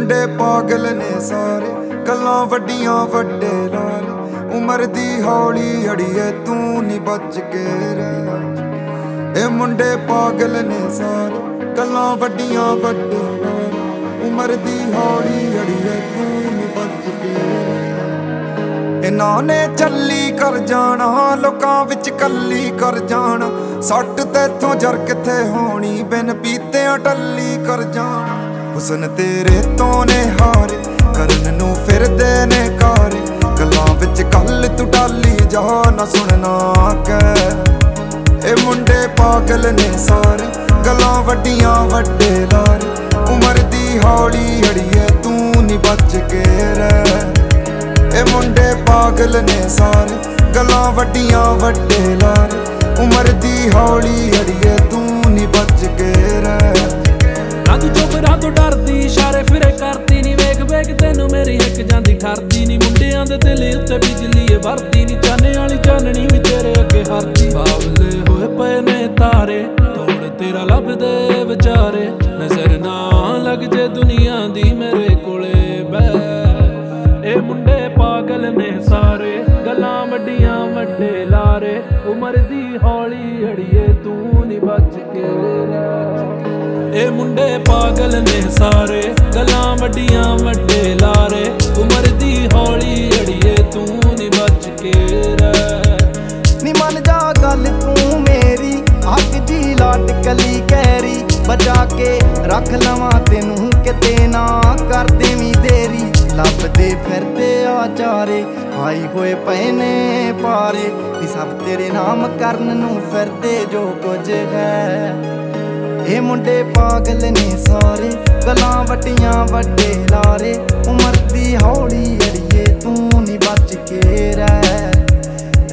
ਮੁੰਡੇ ਪਾਗਲ ਨੇ ਸਾਰੇ, ਗੱਲਾਂ ਵੱਡੀਆਂ ਵੱਡੇ ਲਾਰੇ ਉਮਰ ਦੀ ਹੌਲੀ ਅੜੀਏ, ਤੂੰ ਨਹੀਂ ਬਚ ਕੇ ਰਹਿ। ਇਹ ਮੁੰਡੇ ਪਾਗਲ ਨੇ ਸਾਰੇ, ਗੱਲਾਂ ਵੱਡੀਆਂ ਵੱਡੇ ਲਾਰੇ ਉਮਰ ਦੀ ਹੌਲੀ ਅੜੀਏ, ਤੂੰ ਨਹੀਂ ਬਚ ਕੇ ਰਹਿ। ਇਹਨਾਂ ਨੇ ਚੱਲੀ ਕਰ ਜਾਣਾ, ਲੋਕਾਂ ਵਿੱਚ ਕੱਲੀ ਕਰ ਜਾਣਾ। ਸੱਟ ਤੇਥੋਂ ਜਰ ਕਿੱਥੇ ਹੋਣੀ, ਬਿਨ ਪੀਤਿਆਂ ਟੱਲੀ ਕਰ ਜਾਣਾ। ਹੁਸਨ ਤੇਰੇ ਤੋਂ ਨੇ ਹਾਰੇ, ਕਰਨ ਨੂੰ ਫਿਰਦੇ ਨੇ ਕਾਰੇ ਗੱਲਾਂ ਵਿੱਚ ਕੱਲ ਤੂੰ ਟਾਲੀ ਜਾ ਨਾ ਸੁਣਨਾ ਕਹਿ। ਇਹ ਮੁੰਡੇ ਪਾਗਲ ਨੇ ਸਾਰੇ, ਗੱਲਾਂ ਵੱਡੀਆਂ ਵੱਡੇ ਲਾਰ। ਉਮਰ ਦੀ ਹੌਲੀ ਅੜੀਏ, ਤੂੰ ਨਹੀਂ ਬਚ ਕੇ ਰਹਿ। ਇਹ ਮੁੰਡੇ ਪਾਗਲ ਨੇ ਸਾਰੇ, ਗੱਲਾਂ ਵੱਡੀਆਂ ਵੱਡੇ ਲਾਰ। ਉਮਰ ਦੀ ਹੌਲੀ ਅੜੀਏ ਤੋਂ ਡਰਦੀ, ਇਸ਼ਾਰੇ ਫਿਰੇ ਕਰਦੀ ਨਹੀਂ ਵੇਖ ਵੇਖ, ਤੈਨੂੰ ਮੇਰੀ ਹਿੱਕ ਜਾਂਦੀ ਠਰਦੀ ਨਹੀਂ ਮੁੰਡਿਆਂ ਦੇ ਦਿਲ ਉੱਤੇ ਬਿਜਲੀ ਏ ਵਰਦੀ ਨਹੀਂ ਚਾਨੇ ਵਾਲੀ ਚਾਨਣੀ ਵੀ ਤੇਰੇ ਅੱਗੇ ਹਰਦੀ। ਬਾਵਲੇ ਹੋਏ ਪਏ ਨੇ ਤਾਰੇ, ਤੋੜ ਤੇਰਾ ਲੱਭਦੇ ਵਿਚਾਰੇ। ਨਜ਼ਰ ਨਾ ਲੱਗ ਜੇ ਦੁਨੀਆ ਦੀ ਮੇਰੇ ਕੋਲੇ ਬੈ ਇਹ ਮੁੰਡੇ ਪਾਗਲ ਨੇ ਸਾਰੇ, ਗੱਲਾਂ ਵੱਡੀਆਂ ਵੱਡੇ ਲਾਰੇ। ਉਮਰ ਦੀ ਹੌਲੀ ਅੜੀਏ, ਤੂੰ ਨਹੀਂ ਬਚ ਕੇ ਬਚ ਕੇ ਇਹ ਮੁੰਡੇ ਪਾਗਲ ਨੇ ਸਾਰੇ, ਗੱਲਾਂ ਵੱਡੀਆਂ ਵੱਡੇ ਲਾਰੇ। ਉਮਰ ਦੀ ਹੌਲੀ ਅੜੀਏ, ਤੂੰ ਨਹੀਂ ਬਚ ਕੇ ਰਹਿ। ਨੀ ਮੰਨ ਜਾ ਗੱਲ ਤੂੰ ਮੇਰੀ ਅੱਗ ਦੀ ਲਾਟ ਕਲੀ ਕਹਿਰੀ ਬਚਾ ਕੇ ਰੱਖ ਲਵਾਂ ਤੈਨੂੰ, ਕਿਤੇ ਨਾ ਕਰ ਦੇਵੀਂ ਦੇਰੀ। ਲੱਭਦੇ ਫਿਰਦੇ ਆ ਚਾਰੇ ਆਈ ਹੋਏ ਪਏ ਨੇ ਪਾਰੇ। ਵੀ ਸਭ ਤੇਰੇ ਨਾਮ ਕਰਨ ਨੂੰ ਫਿਰਦੇ ਜੋ ਕੁਝ ਹੈ। ਇਹ ਮੁੰਡੇ ਪਾਗਲ ਨੇ ਸਾਰੇ, ਗੱਲਾਂ ਵੱਡੀਆਂ ਵੱਡੇ ਲਾਰੇ, ਉਮਰ ਦੀ ਹੌਲੀ ਅੜੀਏ, ਤੂੰ ਨਹੀਂ ਬਚ ਕੇ ਰਹਿ।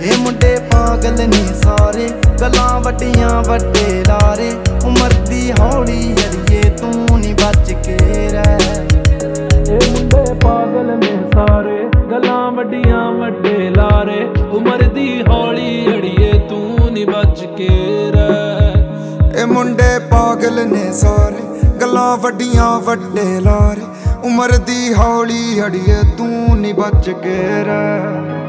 ਇਹ ਮੁੰਡੇ ਪਾਗਲ ਨੇ ਸਾਰੇ, ਗੱਲਾਂ ਵੱਡੀਆਂ ਵੱਡੇ ਲਾਰੇ, ਉਮਰ ਦੀ ਹੌਲੀ ਅੜੀਏ, ਤੂੰ ਨਹੀਂ ਬਚ ਕੇ ਰਹਿ। ਇਹ ਮੁੰਡੇ ਪਾਗਲ ਨੇ ਸਾਰੇ, ਗੱਲਾਂ ਵੱਡੀਆਂ ਵੱਡੇ ਲਾਰੇ, ਉਮਰ ਦੀ ਹੌਲੀ ਅੜੀਏ, ਤੂੰ ਨਹੀਂ ਬਚ ਕੇ ਰਹਿ। ਇਹ ਮੁੰਡੇ ਪਾਗਲ ਨੇ ਸਾਰੇ ਗੱਲਾਂ ਵੱਡੀਆਂ ਵੱਡੇ ਲਾਰੇ। ਉਮਰ ਦੀ ਹੌਲੀ ਅੜੀਏ ਤੂੰ ਨਹੀਂ ਬਚ ਕੇ ਰਹਿ।